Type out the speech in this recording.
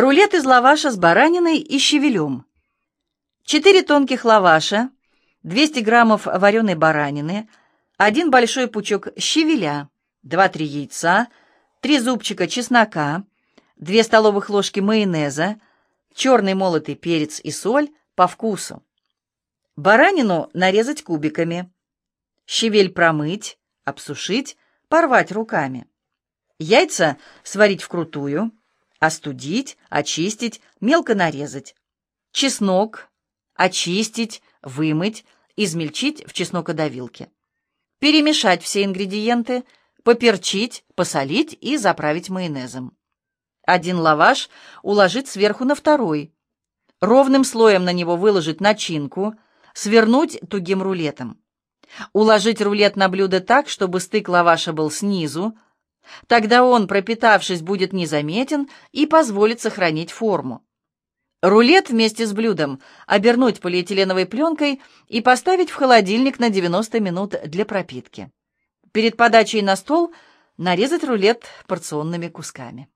Рулет из лаваша с бараниной и щавелем. 4 тонких лаваша, 200 граммов вареной баранины, один большой пучок щавеля, 2-3 яйца, 3 зубчика чеснока, 2 столовых ложки майонеза, черный молотый перец и соль по вкусу. Баранину нарезать кубиками. Щавель промыть, обсушить, порвать руками. Яйца сварить вкрутую, остудить, очистить, мелко нарезать. Чеснок очистить, вымыть, измельчить в чеснокодавилке. Перемешать все ингредиенты, поперчить, посолить и заправить майонезом. Один лаваш уложить сверху на второй. Ровным слоем на него выложить начинку, свернуть тугим рулетом. Уложить рулет на блюдо так, чтобы стык лаваша был снизу, Тогда он, пропитавшись, будет незаметен и позволит сохранить форму. Рулет вместе с блюдом обернуть полиэтиленовой пленкой и поставить в холодильник на 90 минут для пропитки. Перед подачей на стол нарезать рулет порционными кусками.